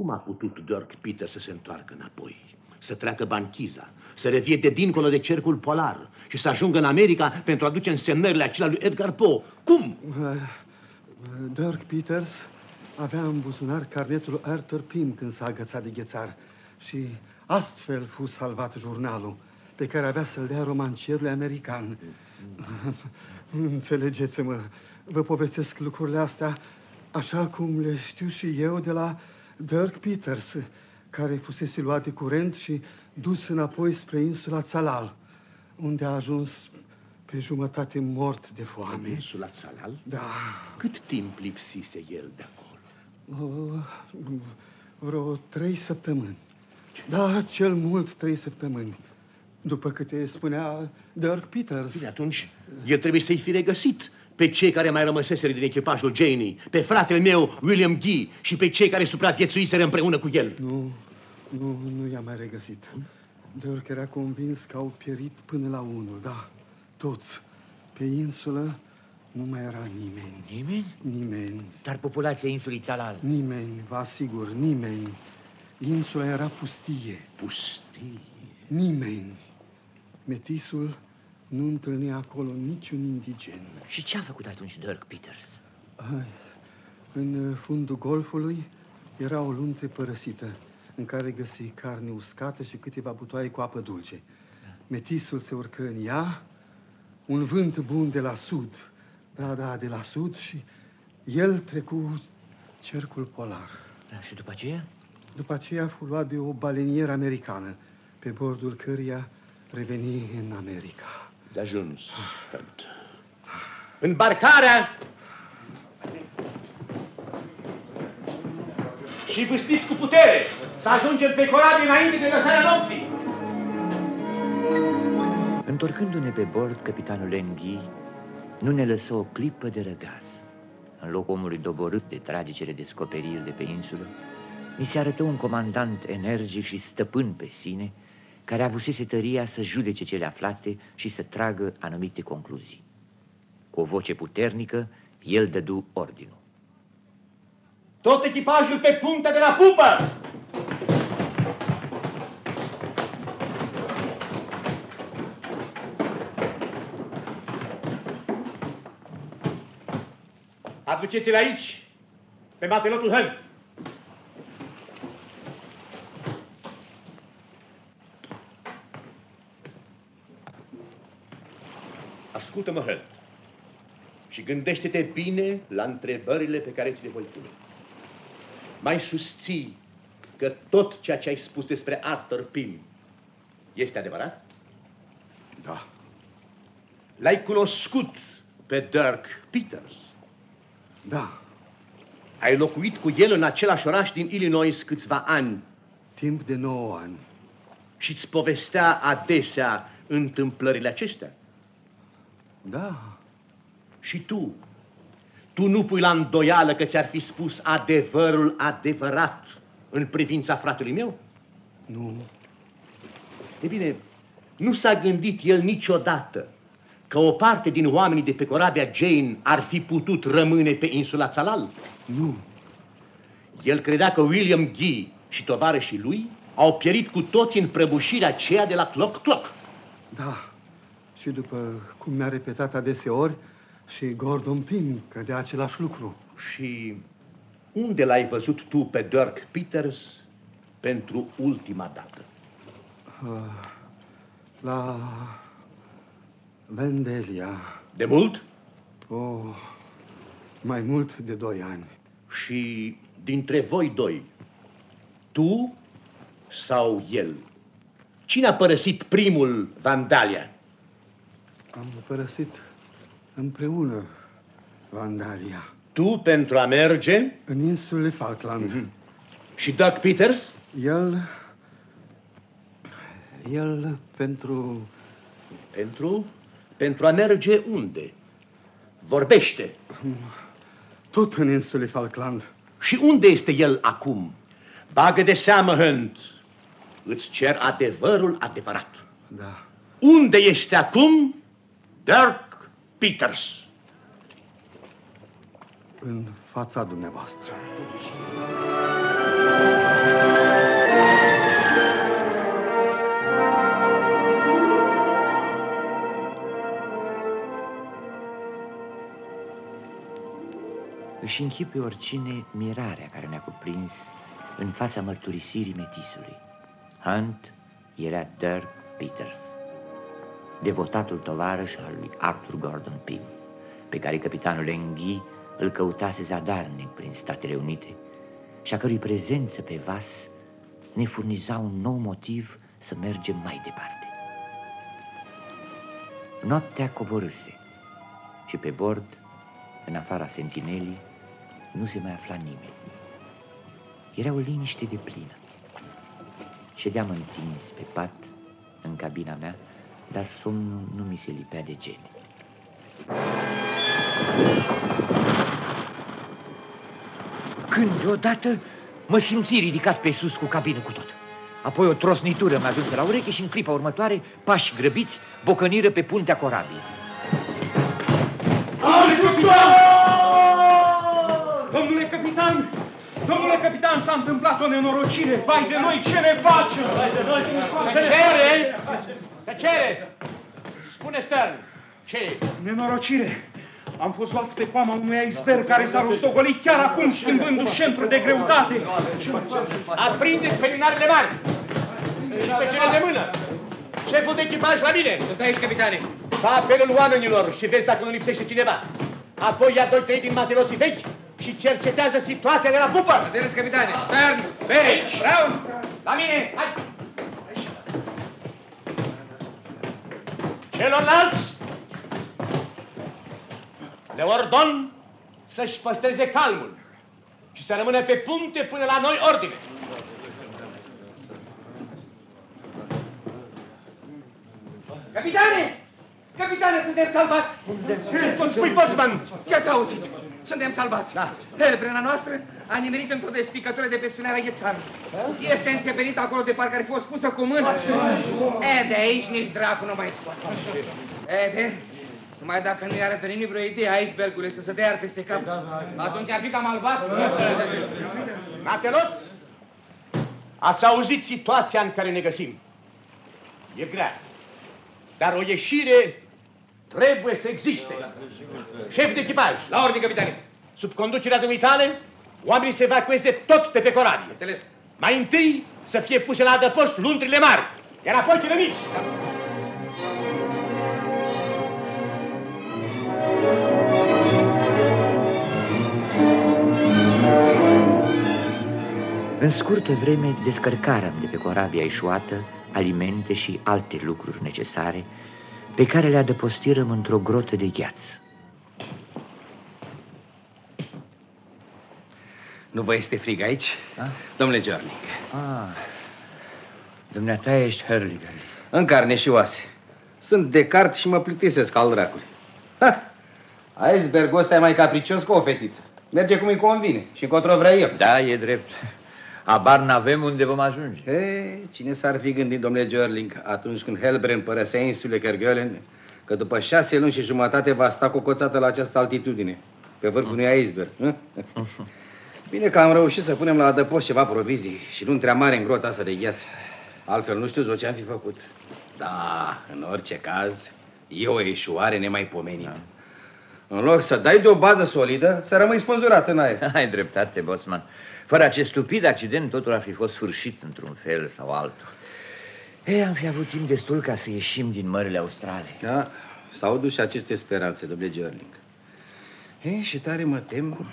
Cum a putut Dirk Peter să se întoarcă înapoi? Să treacă banchiza, să revie de dincolo de cercul polar și să ajungă în America pentru a duce însemnările acelea lui Edgar Poe. Cum? Dirk Peters avea în buzunar carnetul Arthur Pym când s-a agățat de ghețar și astfel fu salvat jurnalul pe care avea să-l dea romancierului american. Înțelegeți-mă, vă povestesc lucrurile astea așa cum le știu și eu de la Dirk Peters, care fusese luat de curent și dus înapoi spre insula Țalal, unde a ajuns pe jumătate mort de foame. În insula Țalal? Da. Cât timp lipsise el de acolo? Uh, vreo trei săptămâni. Da, cel mult trei săptămâni. După câte spunea Dirk Peters. Bine, atunci el trebuie să-i fi regăsit pe cei care mai rămăseseră din echipajul Janey, pe fratele meu, William Gee, și pe cei care supraviețuiseră împreună cu el. Nu, nu, nu i-a mai regăsit. Dirk era convins că au pierit până la unul, da, toți. Pe insulă nu mai era nimeni. Nimeni? Nimeni. Dar populația insulei Țalal? Nimeni, vă asigur, nimeni. Insula era pustie. Pustie? Nimeni. Metisul nu întâlnea acolo niciun indigen. Și ce a făcut atunci Dirk Peters? Ai, în fundul golfului era o luntre părăsită în care găsi carne uscată și câteva butoaie cu apă dulce. Metisul se urcă în ea, un vânt bun de la sud, da, da, de la sud și el trecu cercul polar. Da, și după aceea? După aceea fu luat de o balenieră americană, pe bordul căreia reveni în America. De ajuns, Hunt. Înbarcarea! Și vâstiți cu putere să ajungem pe corabie înainte de lăsarea nopții! Întorcându-ne pe bord, capitanul Enghi nu ne lăsă o clipă de răgaz. În locul omului doborât de tragicele descoperiri de pe insulă, mi se arătă un comandant energic și stăpân pe sine, care avusese tăria să judece cele aflate și să tragă anumite concluzii. Cu o voce puternică, el dădu ordinul. Tot echipajul pe punte de la pupă! Aduceți-l aici, pe matelotul Hunt. Ascultă-mă, Hunt, și gândește-te bine la întrebările pe care ți le voi pune. Mai susții că tot ceea ce ai spus despre Arthur Pym este adevărat? Da. L-ai cunoscut pe Dirk Peters? Da. Ai locuit cu el în același oraș din Illinois câțiva ani. Timp de 9 ani. Și îți povestea adesea întâmplările acestea? Da. Și tu? Tu nu pui la îndoială că ți-ar fi spus adevărul adevărat în privința fratelui meu? Nu. E bine, nu s-a gândit el niciodată că o parte din oamenii de pe corabia Jane ar fi putut rămâne pe insula Țalal? Nu. El credea că William Gee și tovarășii lui au pierit cu toți în prăbușirea aceea de la Clock Clock. Da. Și după cum mi-a repetat adeseori, și Gordon Pym credea același lucru. Și unde l-ai văzut tu pe Dirk Peters pentru ultima dată? Uh, la Vandalia. De mult? Oh, mai mult de doi ani. Și dintre voi doi, tu sau el? Cine a părăsit primul Vandalia? Am părăsit împreună Vandalia. Tu pentru a merge? În insulele Falkland. Mm-hmm. Și Doug Peters? El... El pentru... Pentru? Pentru a merge unde? Vorbește. Tot în insulele Falkland. Și unde este el acum? Bagă de seamă, Hunt. Îți cer adevărul adevărat. Da. Unde este acum Dirk Peters. În fața dumneavoastră. Își închipui oricine mirarea care ne-a cuprins în fața mărturisirii metisului. Hunt era Dirk Peters devotatul tovarăș al lui Arthur Gordon Pym, pe care capitanul Enghi îl căutase zadarnic prin Statele Unite și a cărui prezență pe vas ne furniza un nou motiv să mergem mai departe. Noaptea coborâse și pe bord, în afara sentinelii, nu se mai afla nimeni. Era o liniște de plină. Ședeam întins pe pat, în cabina mea, dar somnul nu mi se lipea de gene. Când deodată mă simți ridicat pe sus cu cabină cu tot. Apoi o trosnitură mi-a ajuns la ureche și în clipa următoare, pași grăbiți, bocăniră pe puntea corabiei. Domnule capitan, domnule capitan, s-a întâmplat o nenorocire. Vai de noi, ce ne facem? Vai de noi, Tăcere! Tăcere! Spune Stern, ce e? Nenorocire. Am fost luați pe coama unui iceberg care s-a rostogolit chiar acum schimbându-și centru de greutate. Aprindeți felinarele mari și pe cele de mână. Șeful de echipaj la mine. Sunt aici, capitane. Fa apelul oamenilor și vezi dacă nu lipsește cineva. Apoi ia doi, trei din mateloții vechi și cercetează situația de la pupă. Vedeți, capitane. Stern, Aici. Brown, La mine! Hai! Celorlalți le ordon să-și păstreze calmul și să rămână pe punte până la noi ordine. Capitane! Capitane, suntem salvați! Ce tot spui, Bosman? Ce ați auzit? Suntem salvați. Da. Helbrena noastră a nimerit într-o despicătură de pe spinarea Ghețan. Este înțepenit acolo de parcă ar fi fost pusă cu mână. E, de aici nici dracu nu mai scoate. E, de, numai dacă nu i-ar veni vreo idee icebergului să se dea iar peste cap. Atunci ar fi cam albastru. Mateloți, ați auzit situația în care ne găsim. E grea, dar o ieșire trebuie să existe. Șef de echipaj, La ordine, capitane. sub conducerea dumitale, oamenii se evacueze tot de pe corabie. Înțeles. Mai întâi să fie puse la adăpost luntrile mari, iar apoi cele mici. În scurtă vreme descărcarăm de pe corabia eșuată alimente și alte lucruri necesare pe care le adăpostirăm într-o grotă de gheață. Nu vă este frig aici? Domnule Jarling, Ah, dumneata ești Hurley. în carne și oase. Sunt de cart și mă plictisesc al dracului. Ha! Icebergul ăsta e mai capricios ca o fetiță. Merge cum îi convine și încotro vrea el. Da, e drept. Abar n-avem unde vom ajunge. E, cine s-ar fi gândit, domnule Görling, atunci când Helbren părăsea insule Kerguelen, că după șase luni și jumătate va sta cocoțată la această altitudine, pe vârful unui iceberg. hă? Bine că am reușit să punem la adăpost ceva provizii și nu întrea mare în grota asta de gheață. Altfel nu știu ce am fi făcut. Da, în orice caz, e o eșuare nemaipomenită. În loc să dai de o bază solidă, să rămâi spânzurat în aer. Ai dreptate, Bosman. Fără acest stupid accident, totul ar fi fost sfârșit într-un fel sau altul. Ei, am fi avut timp destul ca să ieșim din mările australe. Da, s-au dus și aceste speranțe, domnule Gerling. E, și tare mă tem.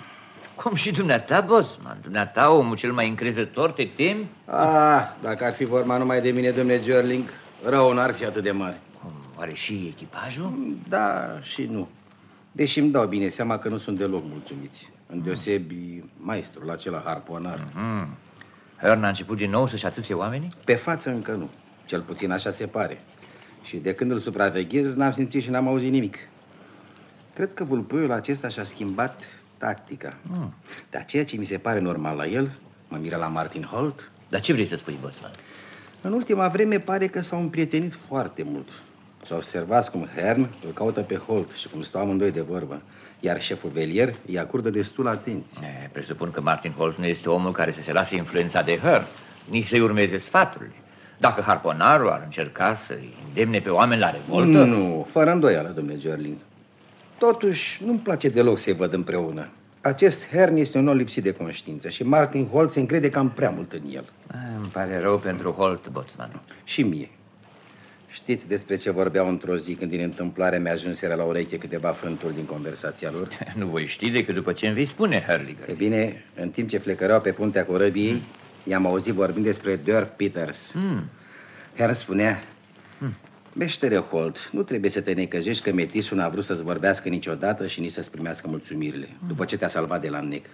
Cum și dumneata, Bosman? Dumneata, omul cel mai încrezător, te temi? Ah, dacă ar fi vorba numai de mine, domnule Gerling, rău n-ar fi atât de mare. Cum, oare și echipajul? Da și nu. Deși îmi dau bine seama că nu sunt deloc mulțumiți. Îndeosebi maestrul acela harponar. Mm. Hearn a început din nou să-și atâție oamenii? Pe față încă nu. Cel puțin așa se pare. Și de când îl supraveghez, n-am simțit și n-am auzit nimic. Cred că vulpuiul acesta și-a schimbat tactica. Mm. Dar ceea ce mi se pare normal la el, mă miră la Martin Holt, Dar ce vrei să spui, Bosman? în ultima vreme pare că s-au împrietenit foarte mult. Să observați cum Hern îl caută pe Holt și cum stau amândoi de vorbă. Iar șeful Velier îi acordă destul atenție. E, presupun că Martin Holt nu este omul care să se lase influența de Hearn, nici să-i urmeze sfaturile. Dacă harponarul ar încerca să-i îndemne pe oameni la revoltă... Nu, fără îndoială, domnule Gerling. Totuși, nu-mi place deloc să-i văd împreună. Acest Hern este un om lipsit de conștiință și Martin Holt se încrede cam prea mult în el. A, îmi pare rău pentru Holt, boțman. Și mie. Știți despre ce vorbeau într-o zi când din întâmplare mi-a ajunseră la ureche câteva frânturi din conversația lor? Nu voi ști decât după ce îmi vei spune, Herliger. E bine, în timp ce flecăreau pe puntea corăbiei, i-am auzit vorbind despre Dirk Peters. Mm. Hern spunea, Meștere Holt, nu trebuie să te necăjești că Metisul n-a vrut să-ți vorbească niciodată și nici să-ți primească mulțumirile, după ce te-a salvat de la nec.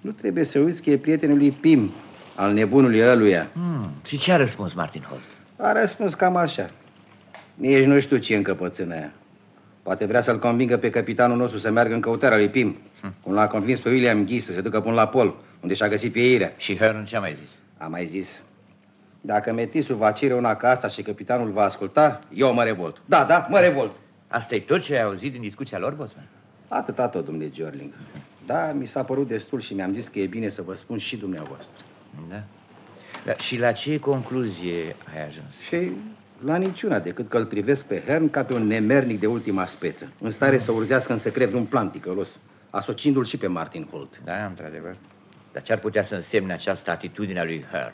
Nu trebuie să uiți că e prietenul lui Pim, al nebunului ăluia. Mm. Și ce a răspuns Martin Holt? A răspuns cam așa. Nici nu știu ce încăpățână aia. Poate vrea să-l convingă pe capitanul nostru să meargă în căutarea lui Pim. Cum l-a convins pe William Ghis să se ducă până la pol, unde și-a găsit pe Irea. Și Hearn ce a mai zis? A mai zis, dacă Metisul va cere una ca asta și capitanul va asculta, eu mă revolt. Da, da, mă revolt. Asta e tot ce ai auzit din discuția lor, boțman? Atâta tot, domnule Gerling. Da, mi s-a părut destul și mi-am zis că e bine să vă spun și dumneavoastră. Da. Da. Și la ce concluzie ai ajuns? Și la niciuna decât că îl privesc pe Hern ca pe un nemernic de ultima speță, în stare să urzească în secret un plan ticălos, asociindu-l și pe Martin Holt. Da, într-adevăr. Dar ce ar putea să însemne această atitudine a lui Hearn?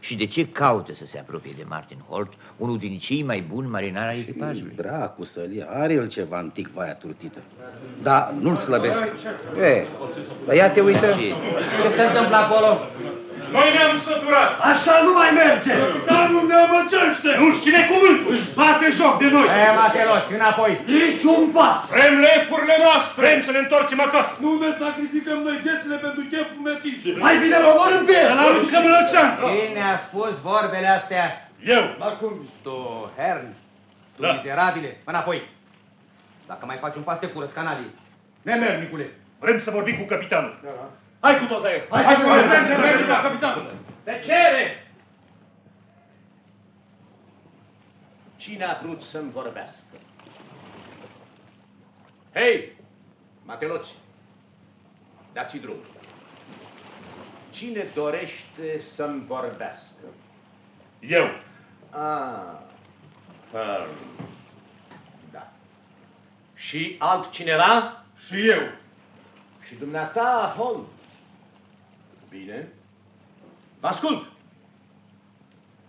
Și de ce caută să se apropie de Martin Holt, unul din cei mai buni marinari ai echipajului? Dracu să-l ia, are el ceva antic vaia turtită. Da, nu-l slăbesc. E, dar ia te uită. Ce se întâmplă acolo? Noi ne-am săturat. Așa nu mai merge! Capitanul ne amăgește! Nu-și ține cuvântul. Își bate joc de noi. E, mateloți, înapoi. Nici un pas! Vrem lefurile noastre. Vrem să ne întoarcem acasă. Nu ne sacrificăm noi viețile pentru cheful metise! Mai bine îl omorâm pe el! Să-l aruncăm în ocean. Cine a spus vorbele astea? Eu. Acum, Tu, Hern, tu Da. mizerabile, înapoi. Dacă mai faci un pas, te curăț canalii. Nemernicule. Vrem să vorbim cu capitanul. Hai cu toți la el! Hai, Hai să să vorbim! vorbim, să vorbim cu capitanul. Tăcere! Cine a vrut să-mi vorbească? Hei, mateloți, dați drum. Cine dorește să-mi vorbească? Eu. Ah, Pearl. Da. Și altcineva? Și eu. Și dumneata, Holmes. Bine. Vă ascult.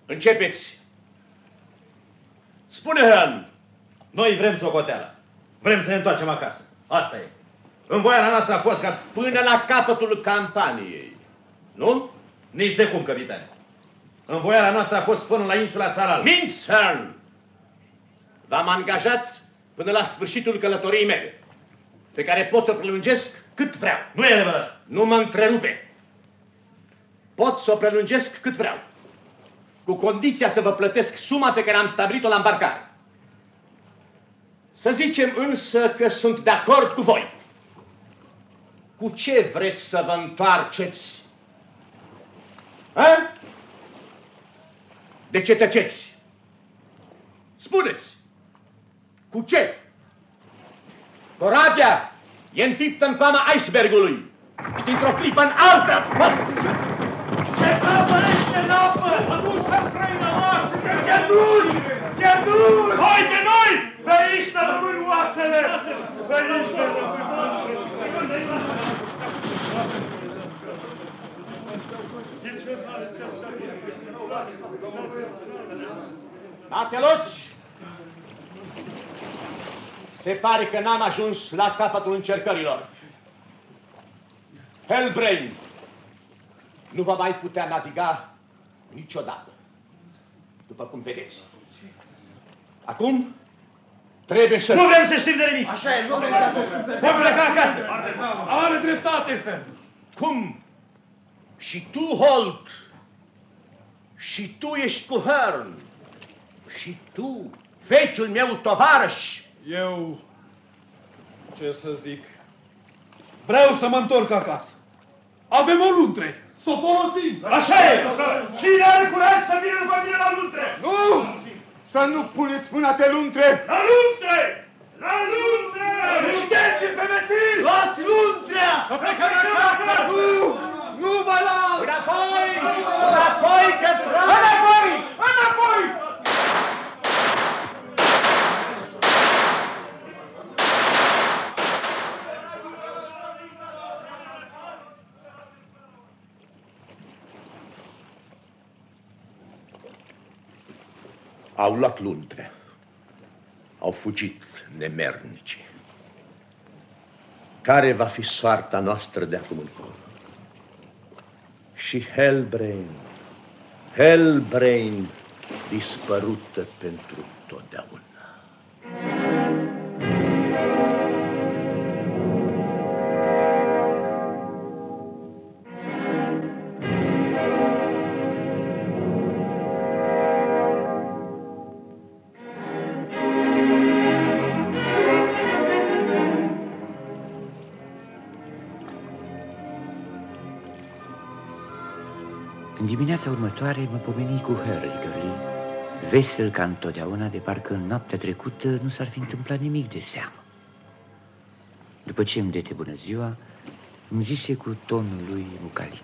Începeți. Spune, Han. Noi vrem socoteala. Vrem să ne întoarcem acasă. Asta e. Învoiala noastră a fost ca... Până la capătul campaniei. Nu? Nici de cum, capitane. Învoiala noastră a fost până la insula Țaral. Minți, Hearn! V-am angajat până la sfârșitul călătoriei mele, pe care pot să o prelungesc cât vreau. Nu e adevărat. Nu mă întrerupe. Pot să o prelungesc cât vreau, cu condiția să vă plătesc suma pe care am stabilit-o la îmbarcare. Să zicem însă că sunt de acord cu voi. Cu ce vreți să vă întoarceți? Ha? De ce tăceți? Spuneți! Cu ce? Corabia e înfiptă în pama icebergului și dintr-o clipă în alta... Se prăvărește în apă! Nu să trăină oasele. Pierduți! Pierduți! Hai de noi! Pe aici ne rămân oasele! Pe aici ne rămân Mateloți! Se pare că n-am ajuns la capătul încercărilor. Hellbrain nu va mai putea naviga niciodată, după cum vedeți. Acum trebuie să... Nu vrem să știm de nimic! Așa e, nu vrem ca să știm pe Vom pleca acasă! Are dreptate. Cum? Și tu, Holt, și tu ești cu Hearn, și tu, vechiul meu tovarăș, Eu, ce să zic, vreau să mă întorc acasă. Avem o luntre. Să o folosim. Așa e! Cine are curaj să vină după mine la luntre? Nu! Să nu puneți mâna pe luntre! La luntre! La luntre! Puteți pe metil! Luați luntrea! Să plecăm acasă! Nu! Nu vă las! Înapoi! Înapoi că trag! Înapoi! Înapoi! Au luat luntre. Au fugit nemernici. Care va fi soarta noastră de acum încolo? Și Hellbrain, Hellbrain, dispărută pentru totdeauna. Dimineața următoare mă pomeni cu Hurley, vesel ca întotdeauna, de parcă în noaptea trecută nu s-ar fi întâmplat nimic de seamă. După ce îmi dete bună ziua, îmi zise cu tonul lui bucalit.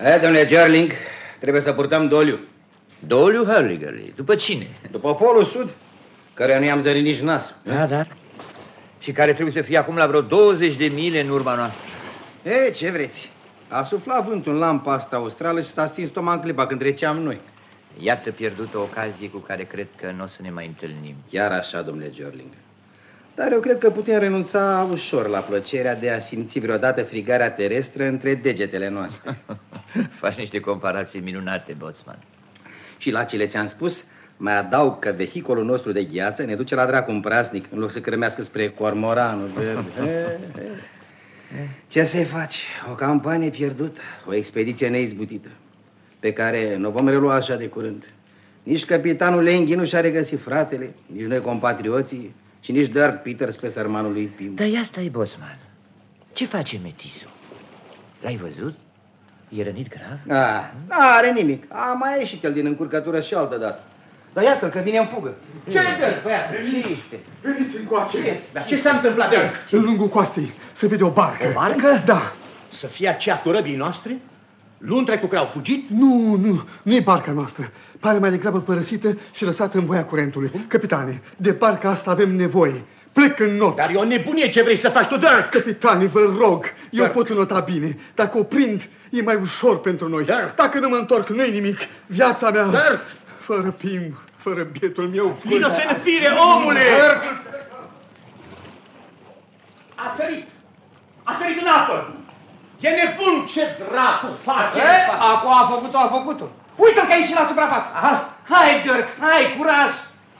E, domnule Gerling, trebuie să purtăm doliu. Doliu Hurley, după cine? După Polul Sud, care nu i-am zărit nici nasul. Da, da. Și care trebuie să fie acum la vreo 20 de mile în urma noastră. E, ce vreți? A suflat vântul în lampa asta australă și s-a stins tocmai în clipa când treceam noi. Iată pierdută ocazie cu care cred că nu o să ne mai întâlnim. Chiar așa, domnule Gerling. Dar eu cred că putem renunța ușor la plăcerea de a simți vreodată frigarea terestră între degetele noastre. Faci niște comparații minunate, Botsman. Și la cele ce am spus, mai adaug că vehicolul nostru de gheață ne duce la dracu în praznic, în loc să crămească spre cormoranul verde. Ce să-i faci? O campanie pierdută, o expediție neizbutită, pe care nu vom relua așa de curând. Nici capitanul Lenghi nu și-a regăsit fratele, nici noi compatrioții, și nici Dirk Peters pe sărmanul lui Pim. Dar ia stai, Bosman. Ce face metisul? L-ai văzut? E rănit grav? Ah, n-are nimic. A mai ieșit el din încurcătură și altă dată. Dar iată că vine în fugă. Ce e Dirk, băiat? Ce este? Veniți încoace! Ce este? Dar ce s-a întâmplat, Dirk? În lungul coastei se vede o barcă. O barcă? Da. Să fie aceea corăbii noastre? Luntre cu care au fugit? Nu, nu, nu e barca noastră. Pare mai degrabă părăsită și lăsată în voia curentului. Capitane, de barca asta avem nevoie. Plec în not. Dar e o nebunie ce vrei să faci tu, Dirk! Capitane, vă rog, eu Dirk. pot înota bine. Dacă o prind, e mai ușor pentru noi. Dirk. Dacă nu mă întorc, nu-i nimic. Viața mea... Dirk. Fără Pim, fără bietul meu... fiu. Vino-ți în fire, omule! A sărit! A sărit în apă! E nebun ce dracu face! E, acum a făcut-o, a făcut-o. Uite-l că a ieșit la suprafață. Aha. Hai, Dirk, hai, curaj.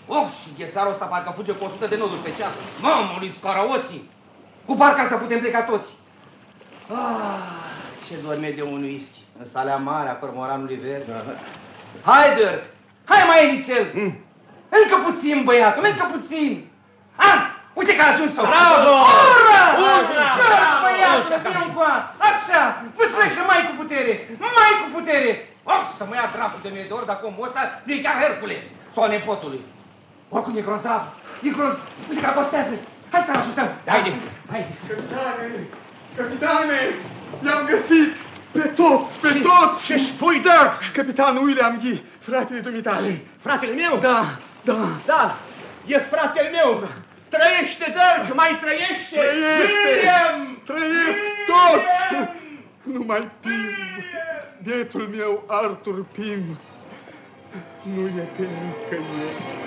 Oh, și ghețarul ăsta parcă fuge cu 100 de noduri pe ceas. Mamă, lui Scaraoschi. Cu barca asta putem pleca toți. Ah, ce dorme de un whisky. În salea mare a cormoranului verde. Hai, Dirk, hai mai Elițel. Încă puțin, băiatul, încă puțin. Ah, uite că a ajuns sau. Bravo! Ura! Ura! Dirk, băiatul, vino încoa. Așa, vâslește mai cu putere, mai cu putere. Oh, să mă ia dracu de mie de ori, dacă omul ăsta nu e chiar Hercule sau nepotului. Oricum e grozav, e groz, uite că acostează. Hai să-l ajutăm. Haide! Haide. Capitane, capitane, i-am găsit! Pe toți, pe toți! Ce spui, Dirk? Capitanul William Ghi, fratele dumitale. Fratele meu? Da, da. Da, e fratele meu! Trăiește, Dirk, mai trăiește! Trăiește! William! Trăiesc toți! Numai Pim, bietul meu Arthur Pim, nu e pe nicăieri.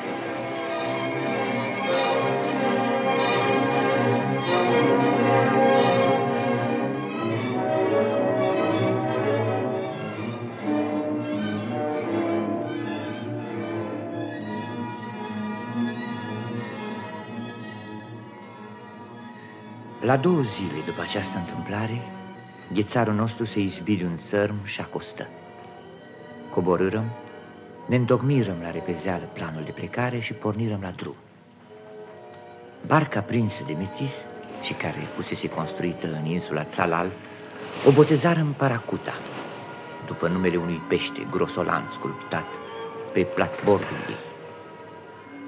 La două zile după această întâmplare, ghețarul nostru se izbili un țărm și acostă. Coborârăm, ne întocmirăm la repezeală planul de plecare și pornirăm la drum. Barca prinsă de metis și care fusese construită în insula Țalal, o botezarăm Paracuta, după numele unui pește grosolan sculptat pe platbordul ei.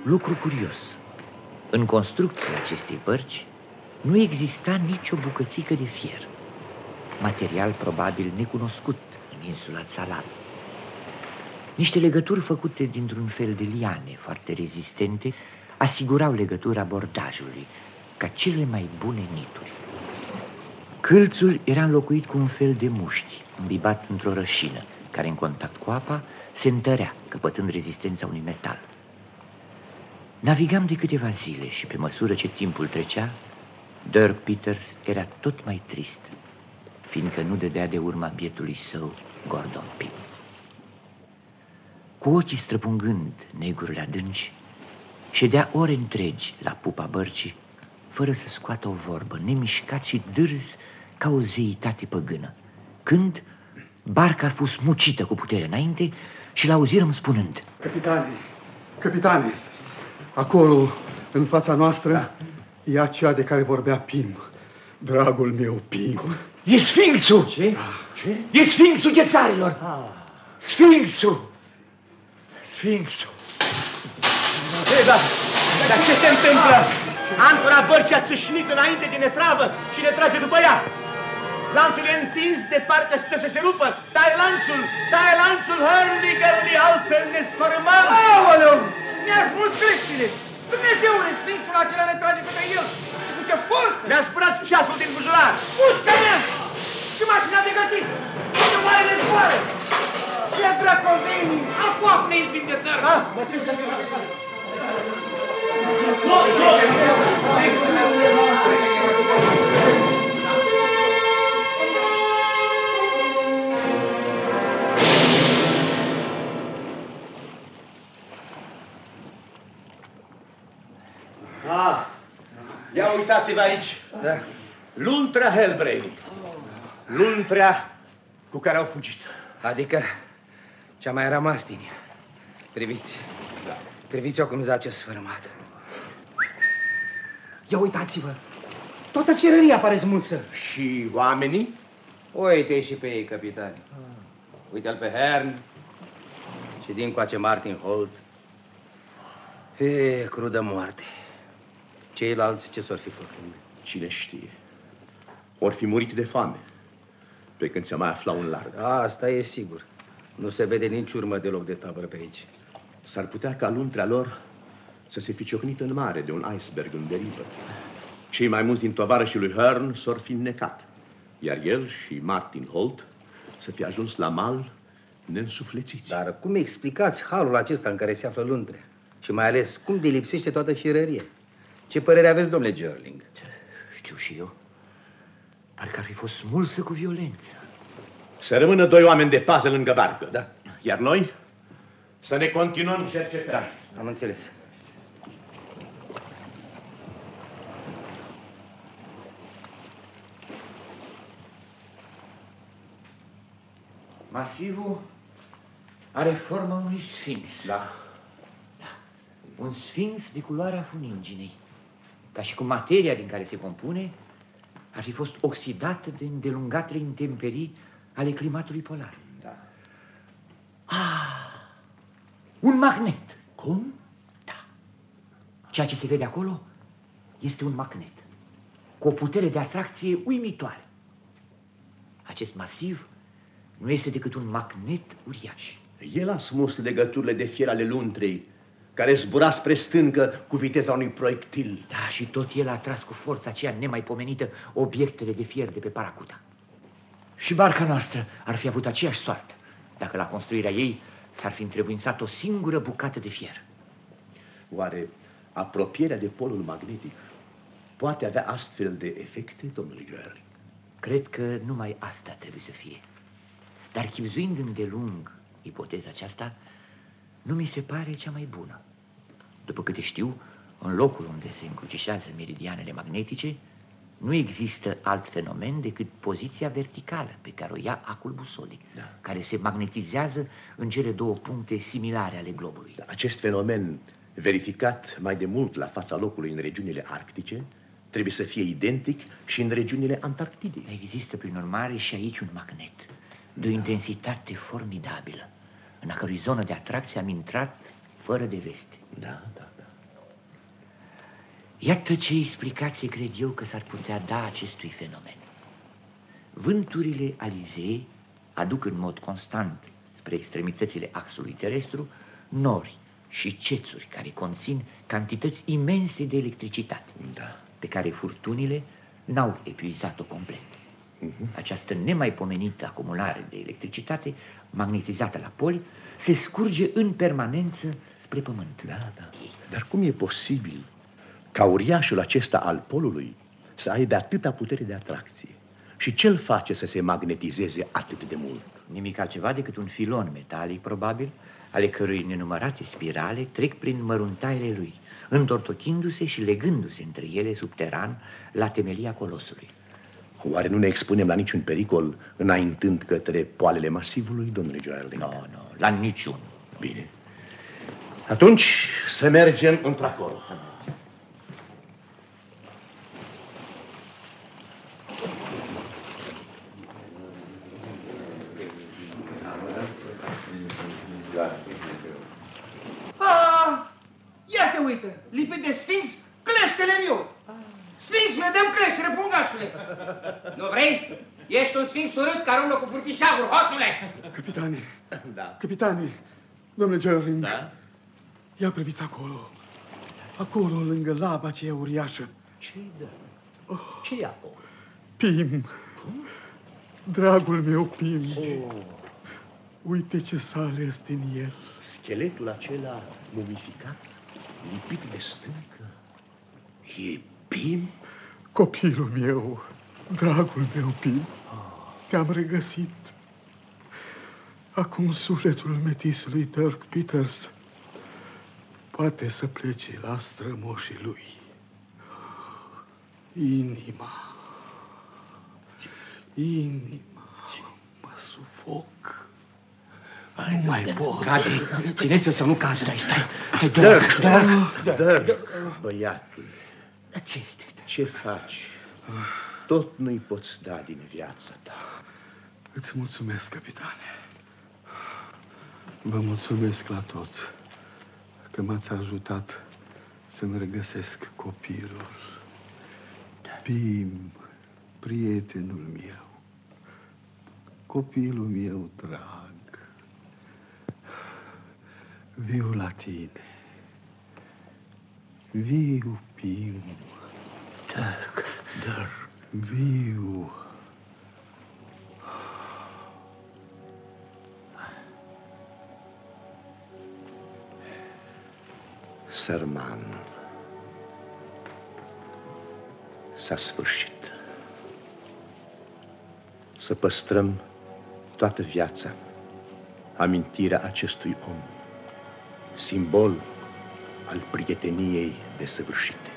Lucru curios, în construcția acestei bărci nu exista nicio bucățică de fier, material probabil necunoscut în insula Țalal. Niște legături făcute dintr-un fel de liane foarte rezistente asigurau legătura bordajului ca cele mai bune nituri. Câlțul era înlocuit cu un fel de mușchi, îmbibat într-o rășină, care în contact cu apa se întărea, căpătând rezistența unui metal. Navigam de câteva zile și pe măsură ce timpul trecea, Dirk Peters era tot mai trist, fiindcă nu dădea de urma bietului său Gordon Pym. Cu ochii străpungând negurile adânci, ședea ore întregi la pupa bărcii, fără să scoată o vorbă, nemișcat și dârz ca o zeitate păgână. Când barca a fost mucită cu putere înainte și l-auzirăm spunând Capitane, capitane, acolo, în fața noastră, e aceea de care vorbea Pim. Dragul meu, Pim. E Sfinxul! Ce? Ce? E Sfinxul ghețarilor! Ah. Sfinxul! Sfinxul! Ei, da, dar ce se întâmplă? Ancora bărcii a țâșnit înainte din etravă și ne trage după ea. Lanțul e întins de parcă stă să se rupă. Tai lanțul, tai lanțul, hurly gurly altfel ne sfărâmăm. Aoleu! Mi-a smuls creștile! Dumnezeule, Sfinxul acela ne trage către el! Și cu ce forță! Mi-a spărat ceasul din buzunar. Pușcă-ne! Și mașina de gătit! Și oare ne zboare! Ce dracovenii! Acu, ne izbim de țară! Ah, mă, ce să Ah, ia uitați-vă aici. Da. Luntrea Helbrain. Luntrea cu care au fugit. Adică cea mai rămas din ea. Priviți. Priviți-o cum zace sfărâmată. Ia uitați-vă! Toată fierăria pare smulsă. Și oamenii? Uite și pe ei, capitani. Uite-l pe Hern și din coace Martin Holt. E, crudă moarte. Ceilalți ce s-or fi făcut? Cine știe. Or fi murit de foame, pe când se mai afla un larg. Asta e sigur. Nu se vede nici urmă deloc de tabără pe aici. S-ar putea ca luntrea lor să se fi ciocnit în mare de un iceberg în derivă. Cei mai mulți din tovarășii lui Hearn s-or fi înnecat, iar el și Martin Holt să fi ajuns la mal neînsuflețiți. Dar cum explicați halul acesta în care se află luntrea? Și mai ales, cum de lipsește toată firărie? Ce părere aveți, domnule Gerling? Știu și eu. Parcă ar fi fost smulsă cu violență. Să rămână doi oameni de pază lângă barcă. Da. Iar noi să ne continuăm cercetarea. Am înțeles. Masivul are forma unui sfinx. Da. da. Un sfinx de culoarea funinginei. Ca și cum materia din care se compune ar fi fost oxidată de îndelungatele intemperii ale climatului polar. Da. Ah, un magnet. Cum? Da. Ceea ce se vede acolo este un magnet cu o putere de atracție uimitoare. Acest masiv nu este decât un magnet uriaș. El a smus legăturile de fier ale luntrei, care zbura spre stâncă cu viteza unui proiectil. Da, și tot el a tras cu forța aceea nemaipomenită obiectele de fier de pe Paracuta. Și barca noastră ar fi avut aceeași soartă, dacă la construirea ei s-ar fi întrebuințat o singură bucată de fier. Oare apropierea de polul magnetic poate avea astfel de efecte, domnule Gerling? Cred că numai asta trebuie să fie. Dar chipzuind îndelung ipoteza aceasta, nu mi se pare cea mai bună. După câte știu, în locul unde se încrucișează meridianele magnetice, nu există alt fenomen decât poziția verticală pe care o ia acul busolii, da. care se magnetizează în cele două puncte similare ale globului. Da, acest fenomen, verificat mai de mult la fața locului în regiunile arctice, trebuie să fie identic și în regiunile antarctide. Există, prin urmare, și aici un magnet de o intensitate formidabilă, în a cărui zonă de atracție am intrat fără de veste. Da, da, da. Iată ce explicație cred eu că s-ar putea da acestui fenomen. Vânturile alizee aduc în mod constant spre extremitățile axului terestru nori și cețuri care conțin cantități imense de electricitate, da. pe care furtunile n-au epuizat-o complet. Uh-huh. Această nemaipomenită acumulare de electricitate magnetizată la poli se scurge în permanență spre pământ. Da, da. Dar cum e posibil ca uriașul acesta al polului să aibă atâta putere de atracție? Și ce îl face să se magnetizeze atât de mult? Nimic altceva decât un filon metalic, probabil, ale cărui nenumărate spirale trec prin măruntaiele lui, întortochindu-se și legându-se între ele subteran la temelia colosului. Oare nu ne expunem la niciun pericol înaintând către poalele masivului, domnule Joerling? Nu, no, nu, no, la niciun. Bine. Atunci să mergem într-acolo. Ah, ia te uită, lipit de sfinx, cleștele meu. Sfinxule, dăm creștere, pungașule. Nu vrei? Ești un sfinx urât care umblă cu furtișaguri, hoțule. Capitane, Da. capitane, domnule Gerling, Da? Ia priviți acolo. Acolo, lângă laba aceea uriașă. ce dă? ce e acolo? Pim. Dragul meu Pim. Uite ce s-a ales din el. Scheletul acela mumificat, lipit de stâncă, e Pim? Copilul meu, dragul meu Pim, te-am regăsit. Acum sufletul metisului Dirk Peters poate să plece la strămoșii lui. Inima, inima, mă sufoc. Nu mai pot. Cade, țineți să nu cade. Stai, stai. Dirk, Dirk, Dirk, băiatul, Ce ce faci? Tot nu-i poți da din viața ta. Îți mulțumesc, capitane. Vă mulțumesc la toți că m-ați ajutat să-mi regăsesc copilul. Pim, prietenul meu, copilul meu drag, viu la tine. Viu, Pim. Dirk, Dirk. Viu. Sărman, s-a sfârșit. Să păstrăm toată viața amintirea acestui om, simbol al prieteniei desăvârșite.